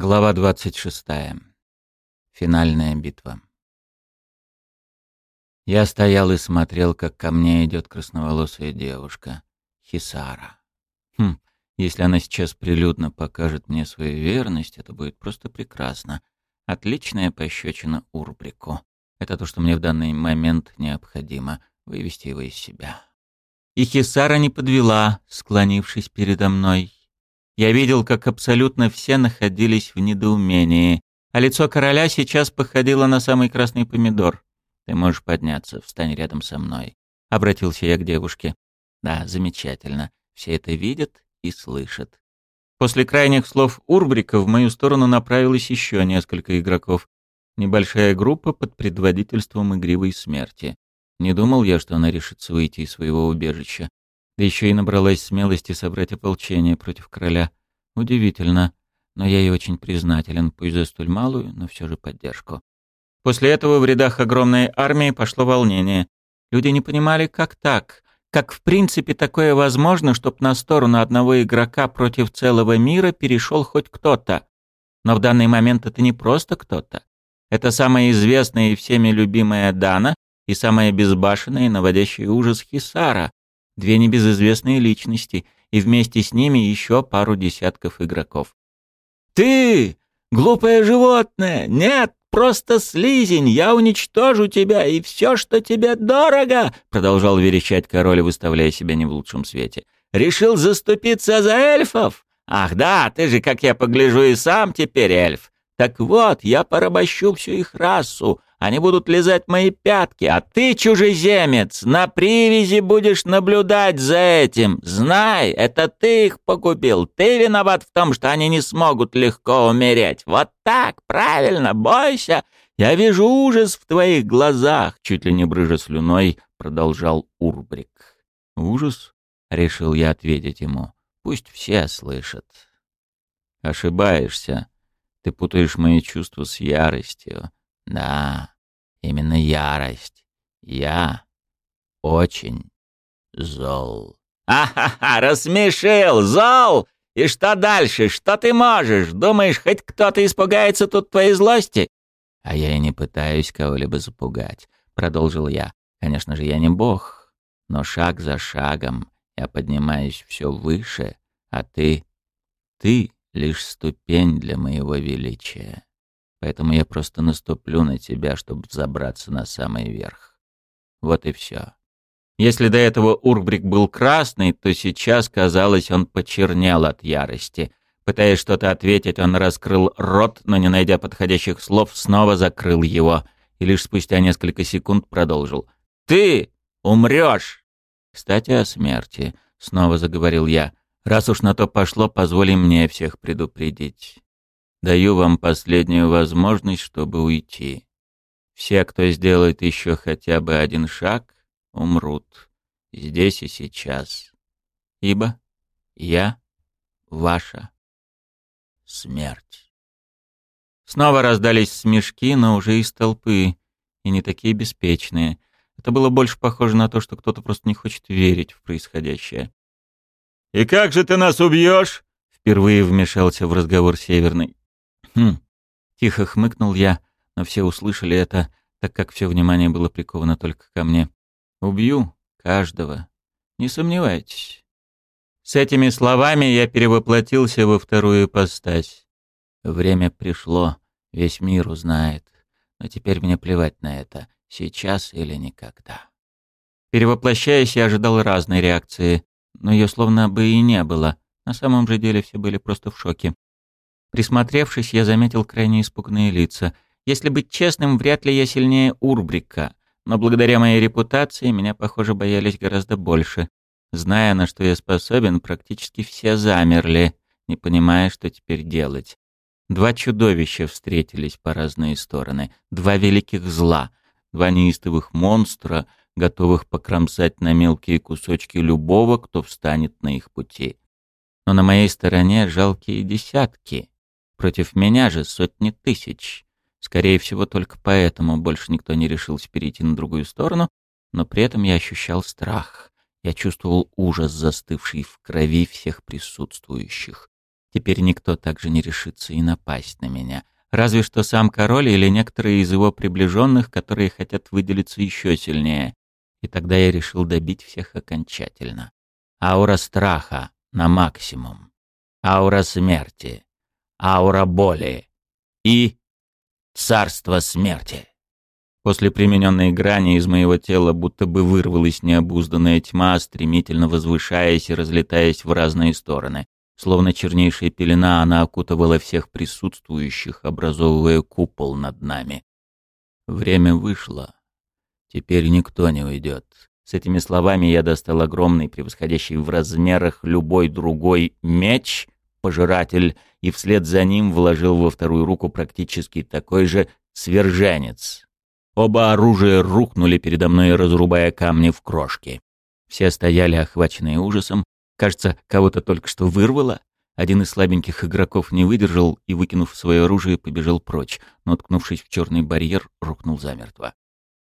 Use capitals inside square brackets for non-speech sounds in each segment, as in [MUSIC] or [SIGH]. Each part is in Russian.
Глава 26. Финальная битва. Я стоял и смотрел, как ко мне идет красноволосая девушка, Хисара. Хм, если она сейчас прилюдно покажет мне свою верность, это будет просто прекрасно. Отличная пощечина Урбрику. Это то, что мне в данный момент необходимо — вывести его из себя. И Хисара не подвела, склонившись передо мной. Я видел, как абсолютно все находились в недоумении, а лицо короля сейчас походило на самый красный помидор. «Ты можешь подняться, встань рядом со мной», — обратился я к девушке. «Да, замечательно. Все это видят и слышат». После крайних слов Урбрика в мою сторону направилось еще несколько игроков. Небольшая группа под предводительством игривой смерти. Не думал я, что она решится выйти из своего убежища. Да еще и набралась смелости собрать ополчение против короля. Удивительно, но я ей очень признателен, пусть за столь малую, но все же поддержку. После этого в рядах огромной армии пошло волнение. Люди не понимали, как так, как в принципе такое возможно, чтобы на сторону одного игрока против целого мира перешел хоть кто-то. Но в данный момент это не просто кто-то. Это самая известная и всеми любимая Дана и самая безбашенная и наводящая ужас Хисара, две небезызвестные личности, и вместе с ними еще пару десятков игроков. «Ты! Глупое животное! Нет, просто слизень! Я уничтожу тебя, и все, что тебе дорого!» Продолжал верещать король, выставляя себя не в лучшем свете. «Решил заступиться за эльфов? Ах да, ты же, как я погляжу, и сам теперь эльф. Так вот, я порабощу всю их расу, они будут лизать мои пятки, а ты, чужеземец, на привязи будешь наблюдать за этим. Знай, это ты их погубил. Ты виноват в том, что они не смогут легко умереть. Вот так, правильно, бойся. Я вижу ужас в твоих глазах, чуть ли не брыжа слюной, продолжал Урбрик. Ужас? Решил я ответить ему. Пусть все слышат. Ошибаешься. Ты путаешь мои чувства с яростью. Да, именно ярость. Я очень зол. «А-ха-ха, рассмешил! Зол! И что дальше? Что ты можешь? Думаешь, хоть кто-то испугается тут твоей злости?» «А я и не пытаюсь кого-либо запугать», — продолжил я. «Конечно же, я не бог, но шаг за шагом я поднимаюсь все выше, а ты... Ты — лишь ступень для моего величия». Поэтому я просто наступлю на тебя, чтобы забраться на самый верх. Вот и все. Если до этого Урбрик был красный, то сейчас, казалось, он почернел от ярости. Пытаясь что-то ответить, он раскрыл рот, но, не найдя подходящих слов, снова закрыл его. И лишь спустя несколько секунд продолжил. «Ты умрешь!» «Кстати, о смерти», — снова заговорил я. «Раз уж на то пошло, позволь мне всех предупредить. Даю вам последнюю возможность, чтобы уйти. Все, кто сделает еще хотя бы один шаг, умрут. Здесь и сейчас. Ибо я ваша смерть. Снова раздались смешки, но уже из толпы, и не такие беспечные. Это было больше похоже на то, что кто-то просто не хочет верить в происходящее. «И как же ты нас убьешь?» Впервые вмешался в разговор Северный. «Хм». Тихо хмыкнул я, но все услышали это, так как все внимание было приковано только ко мне. «Убью каждого. Не сомневайтесь». С этими словами я перевоплотился во вторую ипостась. Время пришло, весь мир узнает. Но теперь мне плевать на это, сейчас или никогда. Перевоплощаясь, я ожидал разной реакции, но ее словно бы и не было. На самом же деле все были просто в шоке. Присмотревшись, я заметил крайне испуганные лица. Если быть честным, вряд ли я сильнее Урбрика, но благодаря моей репутации меня, похоже, боялись гораздо больше. Зная, на что я способен, практически все замерли, не понимая, что теперь делать. Два чудовища встретились по разные стороны, два великих зла, два неистовых монстра, готовых покромсать на мелкие кусочки любого, кто встанет на их пути. Но на моей стороне жалкие десятки. Против меня же сотни тысяч. Скорее всего, только поэтому больше никто не решился перейти на другую сторону, но при этом я ощущал страх. Я чувствовал ужас, застывший в крови всех присутствующих. Теперь никто также не решится и напасть на меня. Разве что сам король или некоторые из его приближенных, которые хотят выделиться еще сильнее. И тогда я решил добить всех окончательно. Аура страха на максимум. Аура смерти. Аура боли. И царство смерти. После примененной грани из моего тела будто бы вырвалась необузданная тьма, стремительно возвышаясь и разлетаясь в разные стороны. Словно чернейшая пелена, она окутывала всех присутствующих, образовывая купол над нами. Время вышло. Теперь никто не уйдет. С этими словами я достал огромный, превосходящий в размерах любой другой меч, пожиратель, и вслед за ним вложил во вторую руку практически такой же сверженец. Оба оружия рухнули передо мной, разрубая камни в крошки. Все стояли, охваченные ужасом, Кажется, кого-то только что вырвало. Один из слабеньких игроков не выдержал и, выкинув свое оружие, побежал прочь, но, ткнувшись в черный барьер, рухнул замертво.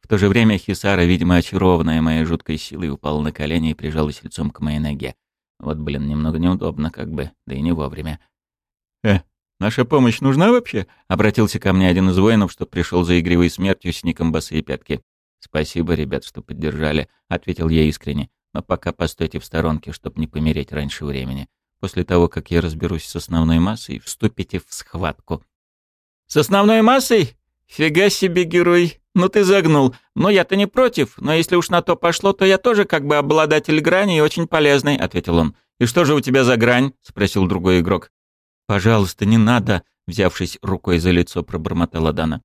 В то же время Хисара, видимо, очарованная моей жуткой силой, упала на колени и прижалась лицом к моей ноге. Вот, блин, немного неудобно как бы, да и не вовремя. «Э, наша помощь нужна вообще?» — обратился ко мне один из воинов, что пришел за игривой смертью с ником босые пятки. «Спасибо, ребят, что поддержали», — ответил я искренне. Но пока постойте в сторонке, чтобы не помереть раньше времени. После того, как я разберусь с основной массой, вступите в схватку. «С основной массой? Фига себе, герой! Ну ты загнул. Но я-то не против, но если уж на то пошло, то я тоже как бы обладатель грани и очень полезный», — ответил он. «И что же у тебя за грань?» — спросил другой игрок. «Пожалуйста, не надо», — взявшись рукой за лицо, пробормотала Дана.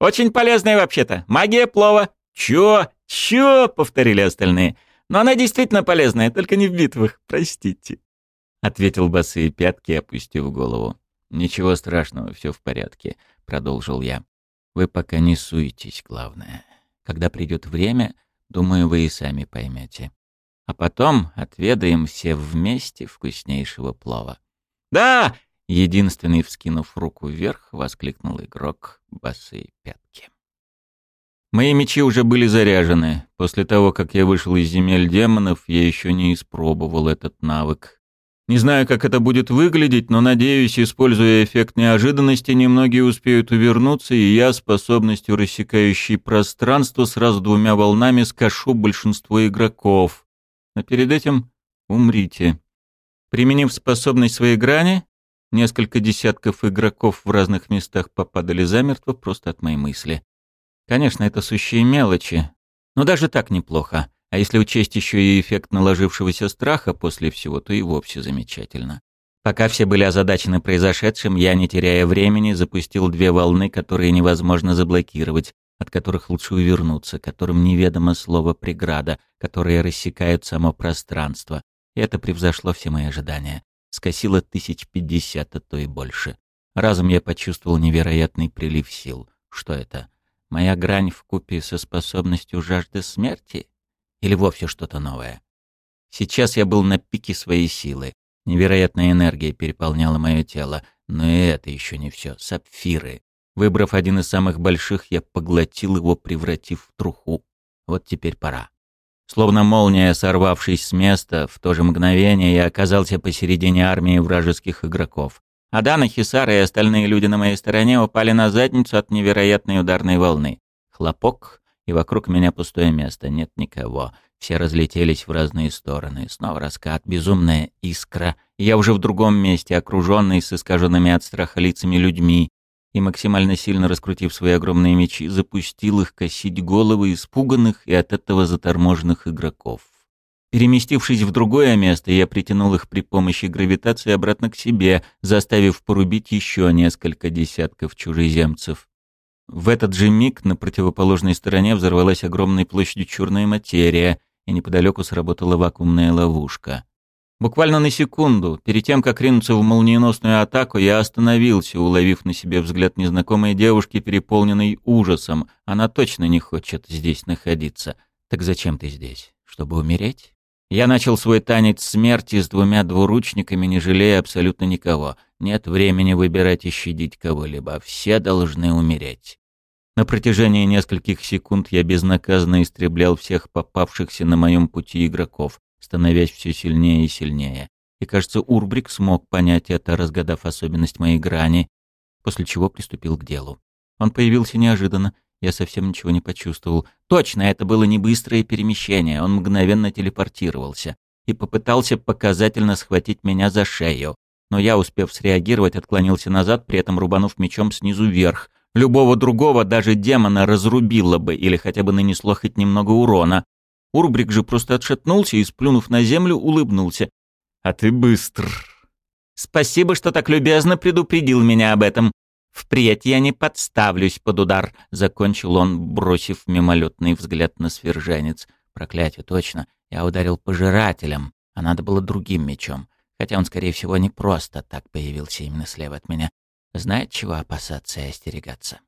«Очень полезная вообще-то. Магия плова». «Чё? Чё?» — повторили остальные. Но она действительно полезная, только не в битвах, простите», — ответил босые пятки, опустив голову. «Ничего страшного, все в порядке», — продолжил я. «Вы пока не суетесь, главное. Когда придет время, думаю, вы и сами поймете. А потом отведаем все вместе вкуснейшего плова». «Да!» — единственный, вскинув руку вверх, воскликнул игрок босые пятки. Мои мечи уже были заряжены. После того, как я вышел из земель демонов, я еще не испробовал этот навык. Не знаю, как это будет выглядеть, но надеюсь, используя эффект неожиданности, немногие успеют увернуться, и я, способностью рассекающей пространство, сразу двумя волнами скашу большинство игроков. Но перед этим умрите. Применив способность своей грани, несколько десятков игроков в разных местах попадали замертво просто от моей мысли. Конечно, это сущие мелочи, но даже так неплохо. А если учесть еще и эффект наложившегося страха после всего, то и вовсе замечательно. Пока все были озадачены произошедшим, я, не теряя времени, запустил две волны, которые невозможно заблокировать, от которых лучше увернуться, которым неведомо слово «преграда», которые рассекают само пространство. И это превзошло все мои ожидания. Скосило тысяч пятьдесят, а то и больше. Разом я почувствовал невероятный прилив сил. Что это? Моя грань в купе со способностью жажды смерти? Или вовсе что-то новое? Сейчас я был на пике своей силы. Невероятная энергия переполняла мое тело. Но и это еще не все. Сапфиры. Выбрав один из самых больших, я поглотил его, превратив в труху. Вот теперь пора. Словно молния, сорвавшись с места, в то же мгновение я оказался посередине армии вражеских игроков. Адана, Хисара и остальные люди на моей стороне упали на задницу от невероятной ударной волны. Хлопок, и вокруг меня пустое место, нет никого. Все разлетелись в разные стороны. Снова раскат, безумная искра. Я уже в другом месте, окруженный с искаженными от страха лицами людьми. И максимально сильно раскрутив свои огромные мечи, запустил их косить головы испуганных и от этого заторможенных игроков. Переместившись в другое место, я притянул их при помощи гравитации обратно к себе, заставив порубить еще несколько десятков чужеземцев. В этот же миг на противоположной стороне взорвалась огромной площадью черная материя, и неподалеку сработала вакуумная ловушка. Буквально на секунду, перед тем, как ринуться в молниеносную атаку, я остановился, уловив на себе взгляд незнакомой девушки, переполненной ужасом. Она точно не хочет здесь находиться. Так зачем ты здесь? Чтобы умереть? Я начал свой танец смерти с двумя двуручниками, не жалея абсолютно никого. Нет времени выбирать и щадить кого-либо. Все должны умереть. На протяжении нескольких секунд я безнаказанно истреблял всех попавшихся на моем пути игроков, становясь все сильнее и сильнее. и, кажется, Урбрик смог понять это, разгадав особенность моей грани, после чего приступил к делу. Он появился неожиданно, я совсем ничего не почувствовал. Точно, это было не быстрое перемещение, он мгновенно телепортировался и попытался показательно схватить меня за шею. Но я, успев среагировать, отклонился назад, при этом рубанув мечом снизу вверх. Любого другого, даже демона, разрубило бы или хотя бы нанесло хоть немного урона. Урбрик же просто отшатнулся и, сплюнув на землю, улыбнулся. «А ты быстр!» «Спасибо, что так любезно предупредил меня об этом. Впредь я не подставлюсь под удар», — закончил он, бросив мимолетный взгляд на сверженец. «Проклятие, точно. Я ударил пожирателем, а надо было другим мечом. Хотя он, скорее всего, не просто так появился именно слева от меня. Знает, чего опасаться и остерегаться».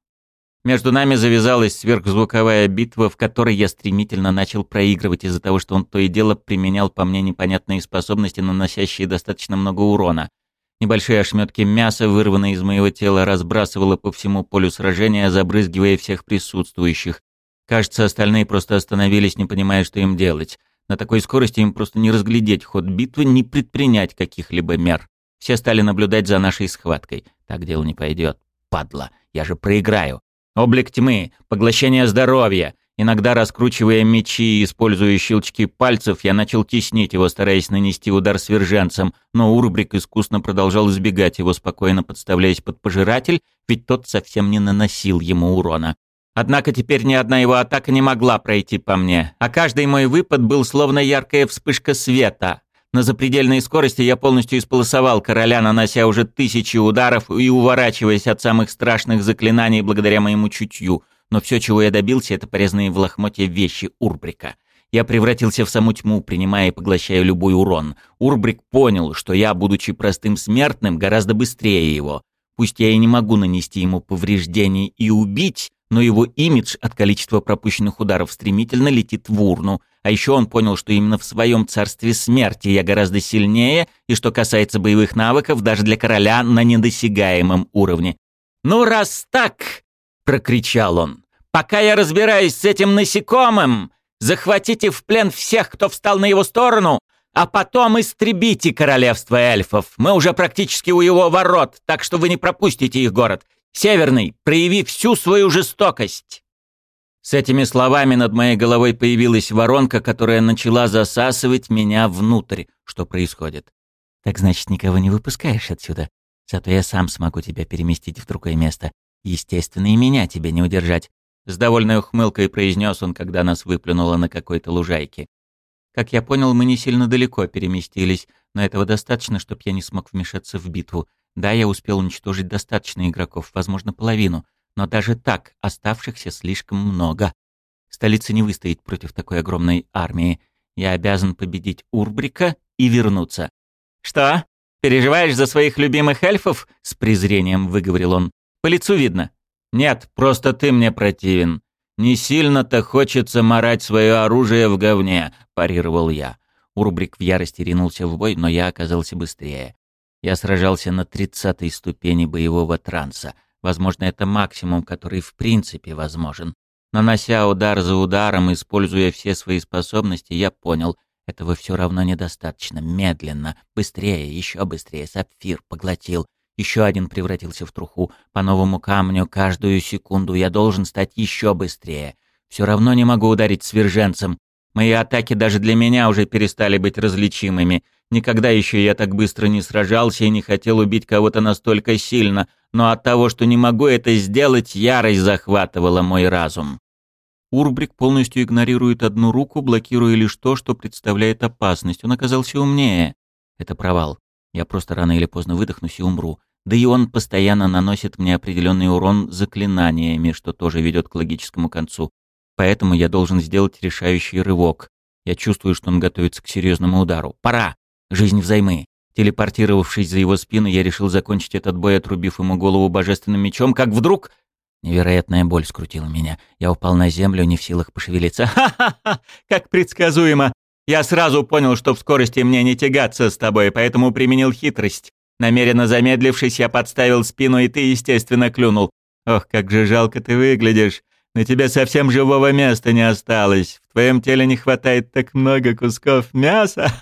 Между нами завязалась сверхзвуковая битва, в которой я стремительно начал проигрывать из-за того, что он то и дело применял по мне непонятные способности, наносящие достаточно много урона. Небольшие ошметки мяса, вырванные из моего тела, разбрасывало по всему полю сражения, забрызгивая всех присутствующих. Кажется, остальные просто остановились, не понимая, что им делать. На такой скорости им просто не разглядеть ход битвы, не предпринять каких-либо мер. Все стали наблюдать за нашей схваткой. Так дело не пойдет. Падла, я же проиграю. Облик тьмы, поглощение здоровья. Иногда, раскручивая мечи и используя щелчки пальцев, я начал теснить его, стараясь нанести удар сверженцем, но Урбрик искусно продолжал избегать его, спокойно подставляясь под пожиратель, ведь тот совсем не наносил ему урона. Однако теперь ни одна его атака не могла пройти по мне, а каждый мой выпад был словно яркая вспышка света. На запредельной скорости я полностью исполосовал короля, нанося уже тысячи ударов и уворачиваясь от самых страшных заклинаний благодаря моему чутью. Но все, чего я добился, это порезанные в лохмотья вещи Урбрика. Я превратился в саму тьму, принимая и поглощая любой урон. Урбрик понял, что я, будучи простым смертным, гораздо быстрее его. Пусть я и не могу нанести ему повреждений и убить, но его имидж от количества пропущенных ударов стремительно летит в урну. А еще он понял, что именно в своем царстве смерти я гораздо сильнее, и что касается боевых навыков, даже для короля на недосягаемом уровне. «Ну, раз так!» — прокричал он. «Пока я разбираюсь с этим насекомым, захватите в плен всех, кто встал на его сторону, а потом истребите королевство эльфов. Мы уже практически у его ворот, так что вы не пропустите их город. Северный, прояви всю свою жестокость!» С этими словами над моей головой появилась воронка, которая начала засасывать меня внутрь. Что происходит? «Так значит, никого не выпускаешь отсюда? Зато я сам смогу тебя переместить в другое место. Естественно, и меня тебе не удержать», — с довольной ухмылкой произнес он, когда нас выплюнуло на какой-то лужайке. Как я понял, мы не сильно далеко переместились, но этого достаточно, чтобы я не смог вмешаться в битву. Да, я успел уничтожить достаточно игроков, возможно, половину, но даже так оставшихся слишком много. Столица не выстоит против такой огромной армии. Я обязан победить Урбрика и вернуться. «Что? Переживаешь за своих любимых эльфов?» — с презрением выговорил он. «По лицу видно». «Нет, просто ты мне противен. Не сильно-то хочется марать свое оружие в говне», — парировал я. Урбрик в ярости ринулся в бой, но я оказался быстрее. Я сражался на тридцатой ступени боевого транса. Возможно, это максимум, который в принципе возможен. Нанося удар за ударом, используя все свои способности, я понял, этого все равно недостаточно. Медленно, быстрее, еще быстрее. Сапфир поглотил. Еще один превратился в труху. По новому камню каждую секунду я должен стать еще быстрее. Все равно не могу ударить сверженцем. Мои атаки даже для меня уже перестали быть различимыми. Никогда еще я так быстро не сражался и не хотел убить кого-то настолько сильно, но от того, что не могу это сделать, ярость захватывала мой разум. Урбрик полностью игнорирует одну руку, блокируя лишь то, что представляет опасность. Он оказался умнее. Это провал. Я просто рано или поздно выдохнусь и умру. Да и он постоянно наносит мне определенный урон заклинаниями, что тоже ведет к логическому концу. Поэтому я должен сделать решающий рывок. Я чувствую, что он готовится к серьезному удару. Пора! Жизнь взаймы. Телепортировавшись за его спину, я решил закончить этот бой, отрубив ему голову божественным мечом, как вдруг... Невероятная боль скрутила меня. Я упал на землю, не в силах пошевелиться. [LAUGHS] «Ха-ха-ха! Как предсказуемо! Я сразу понял, что в скорости мне не тягаться с тобой, поэтому применил хитрость. Намеренно замедлившись, я подставил спину, и ты, естественно, клюнул. Ох, как же жалко ты выглядишь. На тебе совсем живого места не осталось. В твоем теле не хватает так много кусков мяса.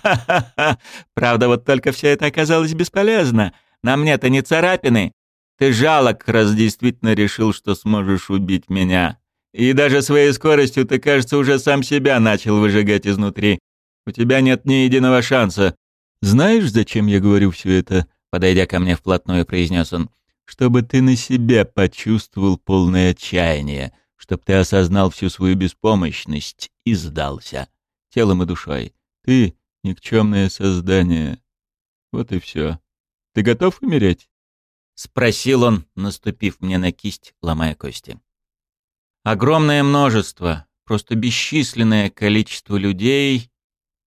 Правда, вот только все это оказалось бесполезно. На мне-то не царапины. Ты жалок, раз действительно решил, что сможешь убить меня. И даже своей скоростью ты, кажется, уже сам себя начал выжигать изнутри. У тебя нет ни единого шанса. Знаешь, зачем я говорю все это? Подойдя ко мне вплотную, произнес он. Чтобы ты на себя почувствовал полное отчаяние чтоб ты осознал всю свою беспомощность и сдался. Телом и душой. Ты — никчемное создание. Вот и все. Ты готов умереть? Спросил он, наступив мне на кисть, ломая кости. Огромное множество, просто бесчисленное количество людей,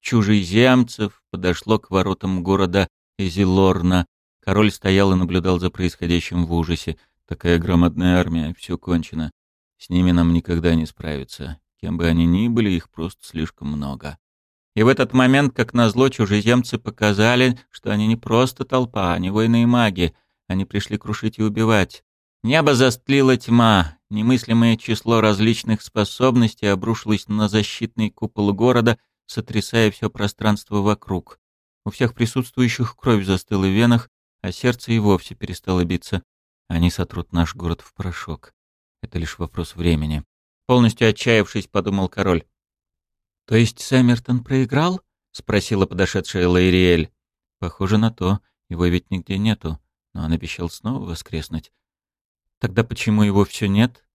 чужеземцев, подошло к воротам города Эзилорна. Король стоял и наблюдал за происходящим в ужасе. Такая громадная армия, все кончено. С ними нам никогда не справиться. Кем бы они ни были, их просто слишком много. И в этот момент, как назло, чужеземцы показали, что они не просто толпа, они воины и маги. Они пришли крушить и убивать. Небо застлила тьма. Немыслимое число различных способностей обрушилось на защитный купол города, сотрясая все пространство вокруг. У всех присутствующих кровь застыла в венах, а сердце и вовсе перестало биться. Они сотрут наш город в порошок. Это лишь вопрос времени. Полностью отчаявшись, подумал король. «То есть Сэммертон проиграл?» — спросила подошедшая Лайриэль. «Похоже на то. Его ведь нигде нету. Но он обещал снова воскреснуть. Тогда почему его все нет?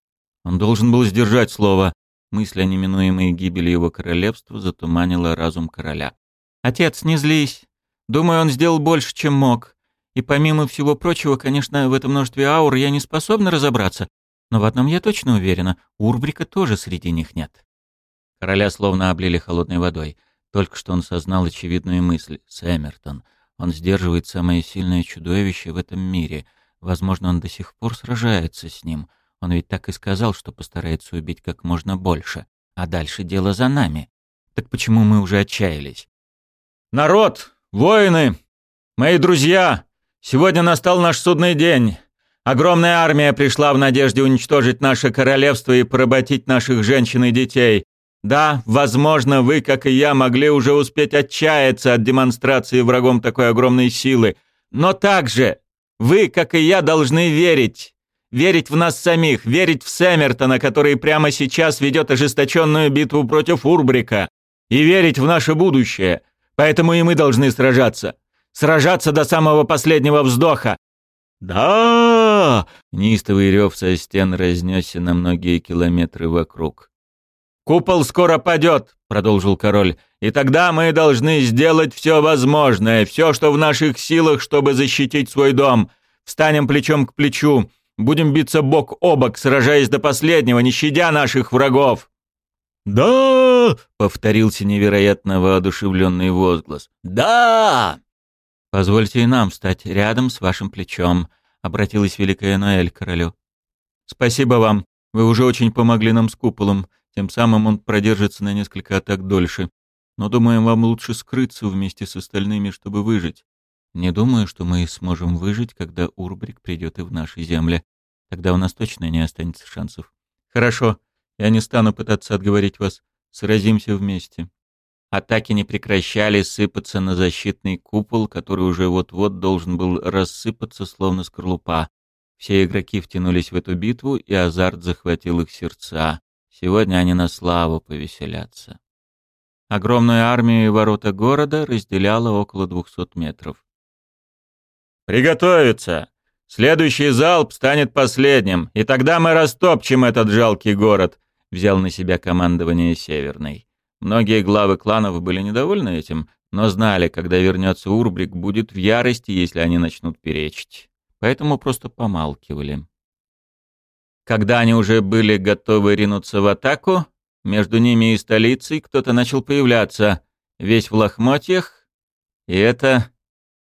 Он должен был сдержать слово. Мысль о неминуемой гибели его королевства затуманила разум короля. «Отец, не злись. Думаю, он сделал больше, чем мог. И помимо всего прочего, конечно, в этом множестве аур я не способна разобраться. Но в одном я точно уверена, Урбрика тоже среди них нет. Короля словно облили холодной водой. Только что он сознал очевидную мысль. Сэммертон. Он сдерживает самое сильное чудовище в этом мире. Возможно, он до сих пор сражается с ним. Он ведь так и сказал, что постарается убить как можно больше. А дальше дело за нами. Так почему мы уже отчаялись? «Народ! Воины! Мои друзья! Сегодня настал наш судный день!» Огромная армия пришла в надежде уничтожить наше королевство и поработить наших женщин и детей. Да, возможно, вы, как и я, могли уже успеть отчаяться от демонстрации врагом такой огромной силы. Но также вы, как и я, должны верить. Верить в нас самих, верить в Сэммертона, который прямо сейчас ведет ожесточенную битву против Урбрика. И верить в наше будущее. Поэтому и мы должны сражаться. Сражаться до самого последнего вздоха. «Да!» — неистовый рев со стен разнесся на многие километры вокруг. «Купол скоро падет!» — продолжил король. «И тогда мы должны сделать все возможное, все, что в наших силах, чтобы защитить свой дом. Встанем плечом к плечу, будем биться бок о бок, сражаясь до последнего, не щадя наших врагов!» «Да!» — повторился невероятно воодушевленный возглас. «Да!» «Позвольте и нам встать рядом с вашим плечом», — обратилась Великая Ноэль к королю. «Спасибо вам. Вы уже очень помогли нам с куполом. Тем самым он продержится на несколько атак дольше. Но думаем, вам лучше скрыться вместе с остальными, чтобы выжить. Не думаю, что мы сможем выжить, когда Урбрик придет и в наши земли. Тогда у нас точно не останется шансов. Хорошо, я не стану пытаться отговорить вас. Сразимся вместе». Атаки не прекращали сыпаться на защитный купол, который уже вот-вот должен был рассыпаться, словно скорлупа. Все игроки втянулись в эту битву, и азарт захватил их сердца. Сегодня они на славу повеселятся. Огромную армию и ворота города разделяло около двухсот метров. «Приготовиться! Следующий залп станет последним, и тогда мы растопчем этот жалкий город», — взял на себя командование Северный. Многие главы кланов были недовольны этим, но знали, когда вернется Урбрик, будет в ярости, если они начнут перечить. Поэтому просто помалкивали. Когда они уже были готовы ринуться в атаку, между ними и столицей кто-то начал появляться, весь в лохмотьях, и это...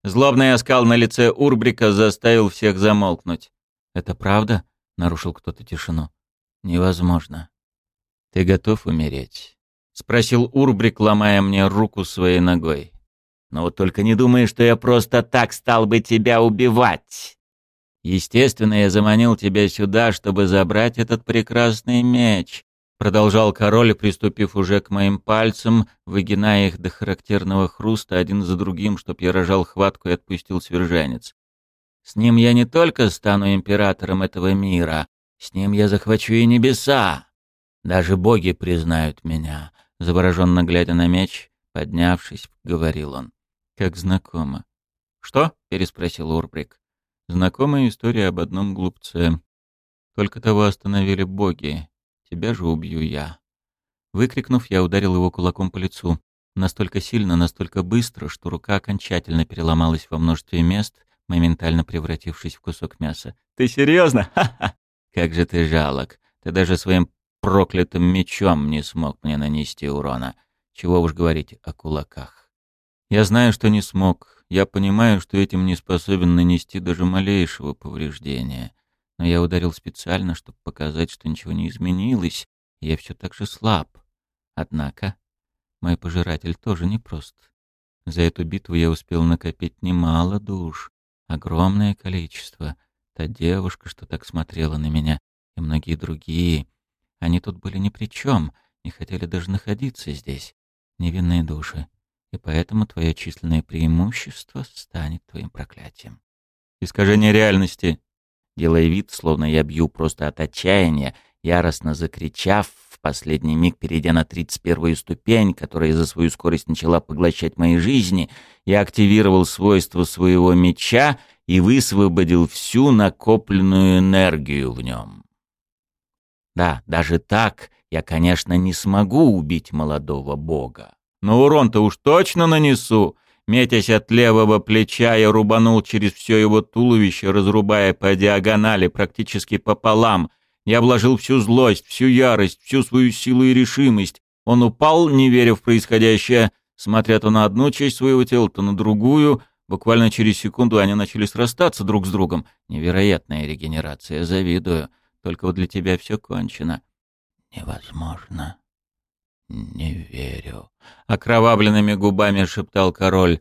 Злобный оскал на лице Урбрика заставил всех замолкнуть. «Это правда?» — нарушил кто-то тишину. «Невозможно. Ты готов умереть?» — спросил Урбрик, ломая мне руку своей ногой. «Но вот только не думай, что я просто так стал бы тебя убивать. Естественно, я заманил тебя сюда, чтобы забрать этот прекрасный меч. Продолжал король, приступив уже к моим пальцам, выгиная их до характерного хруста один за другим, чтоб я рожал хватку и отпустил сверженец. С ним я не только стану императором этого мира, с ним я захвачу и небеса. Даже боги признают меня. Завороженно глядя на меч, поднявшись, говорил он. Как знакомо. «Что?» — переспросил Урбрик. «Знакомая история об одном глупце. Только того остановили боги. Тебя же убью я». Выкрикнув, я ударил его кулаком по лицу. Настолько сильно, настолько быстро, что рука окончательно переломалась во множестве мест, моментально превратившись в кусок мяса. «Ты серьезно? Ха-ха! Как же ты жалок! Ты даже своим проклятым мечом не смог мне нанести урона. Чего уж говорить о кулаках. Я знаю, что не смог. Я понимаю, что этим не способен нанести даже малейшего повреждения но я ударил специально, чтобы показать, что ничего не изменилось, я все так же слаб. Однако мой пожиратель тоже непрост. За эту битву я успел накопить немало душ, огромное количество. Та девушка, что так смотрела на меня, и многие другие. Они тут были ни при чем, не хотели даже находиться здесь. Невинные души. И поэтому твое численное преимущество станет твоим проклятием. Искажение реальности. Делая вид, словно я бью просто от отчаяния, яростно закричав, в последний миг перейдя на тридцать первую ступень, которая за свою скорость начала поглощать мои жизни, я активировал свойства своего меча и высвободил всю накопленную энергию в нем. Да, даже так я, конечно, не смогу убить молодого бога. Но урон-то уж точно нанесу, Метясь от левого плеча, я рубанул через все его туловище, разрубая по диагонали, практически пополам. Я вложил всю злость, всю ярость, всю свою силу и решимость. Он упал, не веря в происходящее, смотря то на одну часть своего тела, то на другую. Буквально через секунду они начали срастаться друг с другом. Невероятная регенерация, завидую. Только вот для тебя все кончено. Невозможно. «Не верю», — окровавленными губами шептал король.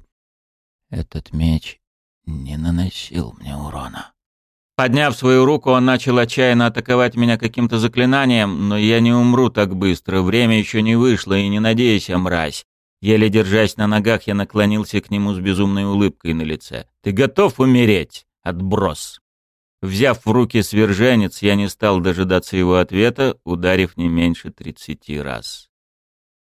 «Этот меч не наносил мне урона». Подняв свою руку, он начал отчаянно атаковать меня каким-то заклинанием, но я не умру так быстро, время еще не вышло, и не надейся, мразь. Еле держась на ногах, я наклонился к нему с безумной улыбкой на лице. «Ты готов умереть, отброс?» Взяв в руки сверженец, я не стал дожидаться его ответа, ударив не меньше тридцати раз.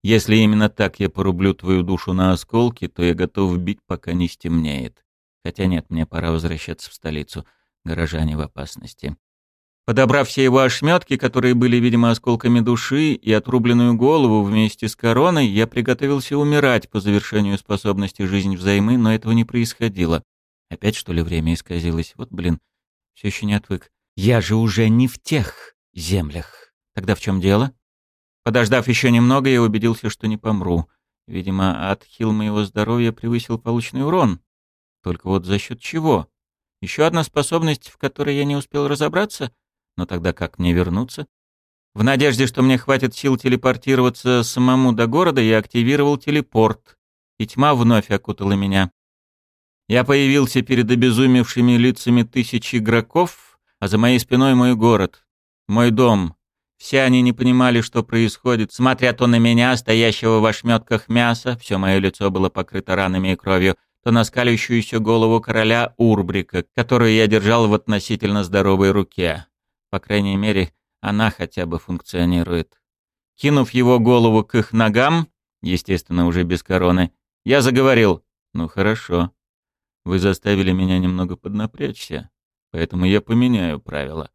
Если именно так я порублю твою душу на осколки, то я готов бить, пока не стемнеет. Хотя нет, мне пора возвращаться в столицу. Горожане в опасности. Подобрав все его ошметки, которые были, видимо, осколками души, и отрубленную голову вместе с короной, я приготовился умирать по завершению способности жизнь взаймы, но этого не происходило. Опять, что ли, время исказилось? Вот, блин, все еще не отвык. Я же уже не в тех землях. Тогда в чем дело? Подождав еще немного, я убедился, что не помру. Видимо, отхил моего здоровья превысил полученный урон. Только вот за счет чего? Еще одна способность, в которой я не успел разобраться? Но тогда как мне вернуться? В надежде, что мне хватит сил телепортироваться самому до города, я активировал телепорт, и тьма вновь окутала меня. Я появился перед обезумевшими лицами тысяч игроков, а за моей спиной мой город, мой дом, все они не понимали, что происходит, смотря то на меня, стоящего в ошметках мяса, все мое лицо было покрыто ранами и кровью, то на скалящуюся голову короля Урбрика, которую я держал в относительно здоровой руке. По крайней мере, она хотя бы функционирует. Кинув его голову к их ногам, естественно, уже без короны, я заговорил. «Ну хорошо. Вы заставили меня немного поднапрячься, поэтому я поменяю правила».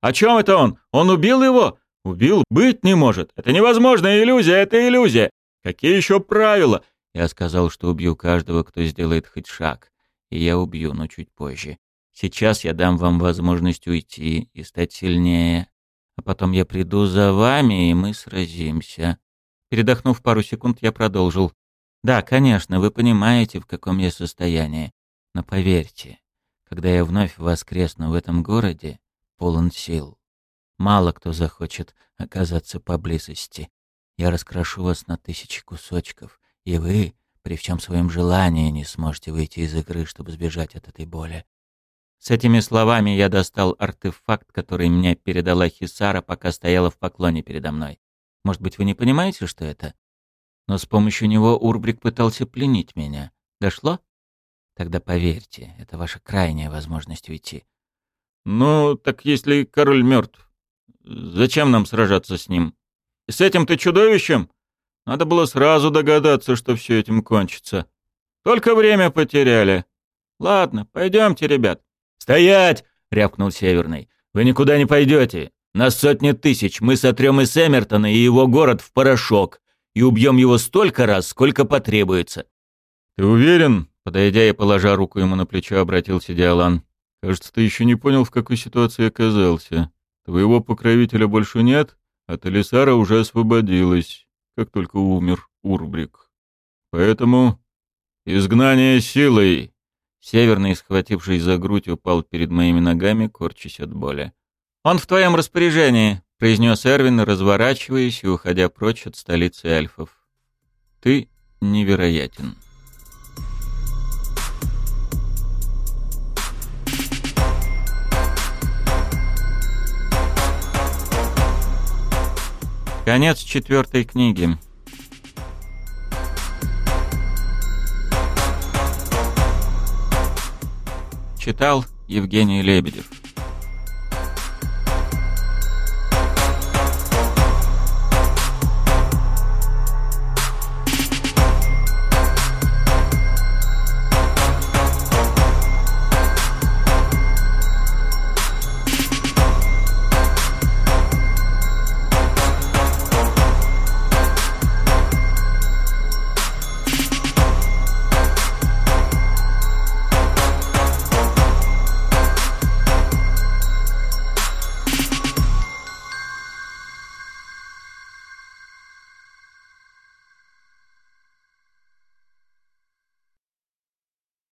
«О чем это он? Он убил его? Убил? Быть не может. Это невозможная иллюзия, это иллюзия. Какие еще правила? Я сказал, что убью каждого, кто сделает хоть шаг. И я убью, но чуть позже. Сейчас я дам вам возможность уйти и стать сильнее. А потом я приду за вами, и мы сразимся. Передохнув пару секунд, я продолжил. Да, конечно, вы понимаете, в каком я состоянии. Но поверьте, когда я вновь воскресну в этом городе, полон сил, Мало кто захочет оказаться поблизости. Я раскрошу вас на тысячи кусочков, и вы, при всем своем желании, не сможете выйти из игры, чтобы сбежать от этой боли. С этими словами я достал артефакт, который мне передала Хисара, пока стояла в поклоне передо мной. Может быть, вы не понимаете, что это? Но с помощью него Урбрик пытался пленить меня. Дошло? Тогда поверьте, это ваша крайняя возможность уйти. Ну, так если король мертв, зачем нам сражаться с ним? С этим-то чудовищем? Надо было сразу догадаться, что все этим кончится. Только время потеряли. Ладно, пойдемте, ребят. «Стоять!» — рявкнул Северный. «Вы никуда не пойдете. Нас сотни тысяч. Мы сотрем из Эмертона и его город в порошок и убьем его столько раз, сколько потребуется». «Ты уверен?» — подойдя и положа руку ему на плечо, обратился Диалан. «Кажется, ты еще не понял, в какой ситуации оказался. Твоего покровителя больше нет, а Талисара уже освободилась, как только умер Урбрик. Поэтому изгнание силой!» Северный, схватившись за грудь, упал перед моими ногами, корчась от боли. «Он в твоем распоряжении», — произнес Эрвин, разворачиваясь и уходя прочь от столицы эльфов. «Ты невероятен». Конец четвертой книги. Читал Евгений Лебедев.